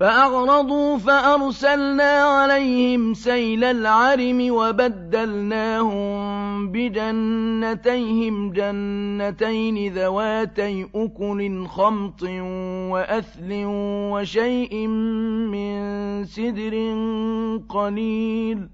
فأغرضوا فأرسلنا عليهم سيل العرم وبدلناهم بجنتيهم جنتين ذواتي أكل خمط وأثل وشيء من سدر قليل